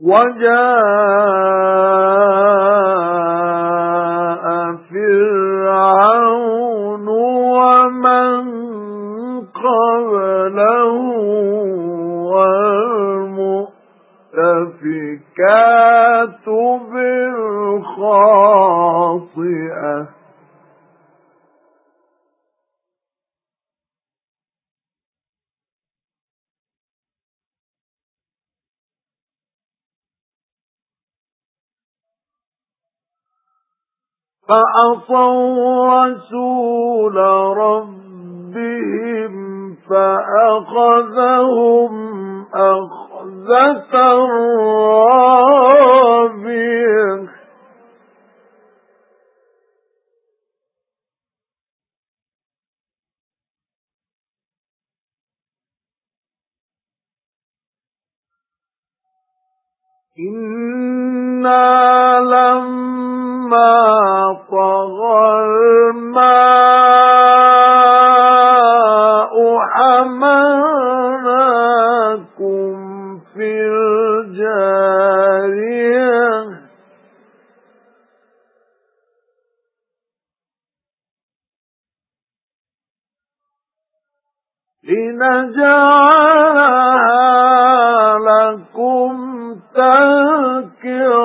وَجَاءَ فِرْعَوْنُ وَمَن قَبْلَهُ وَالْمُؤْتَفِكَاتُ بِالْخَاطِئَةِ فَعَصَوْا رَسُولَ رَبِّهِمْ فَأَخَذَهُمْ أَخْذَةً رَّابِيَةً. إِنَّا لَمَّا لِنَجْعَلَهَا لَكُمْ تَذْكِرَةً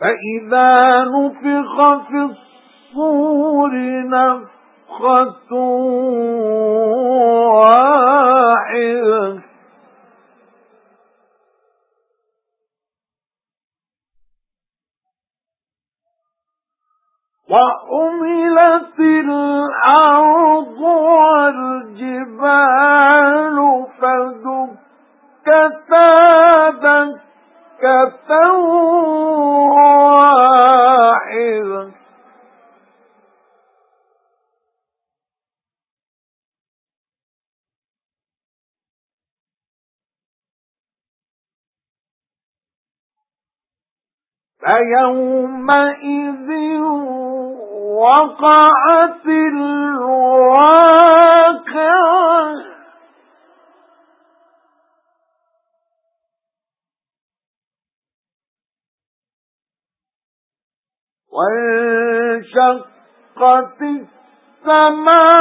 فَإِذَا نُفِخَ فِي الصُّورِ نَفْخَةٌ وَاحِدَةٌ. وَحُمِلَتِ الْأَرْضُ وَالْجِبَالُ فَدُكَّتَا دَكَّةً فَيَوْمَئِذٍ وَقَعَتِ الْوَاقِعَةُ. وَانشَقَّتِ السَّمَاءُ